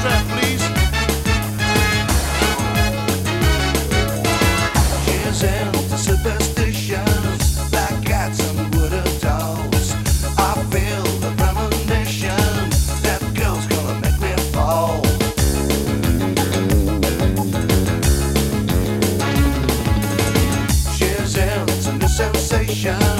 strap, uh, superstitions, black cats and wooden dolls. I feel the premonition that girl's gonna make me fall. She's new.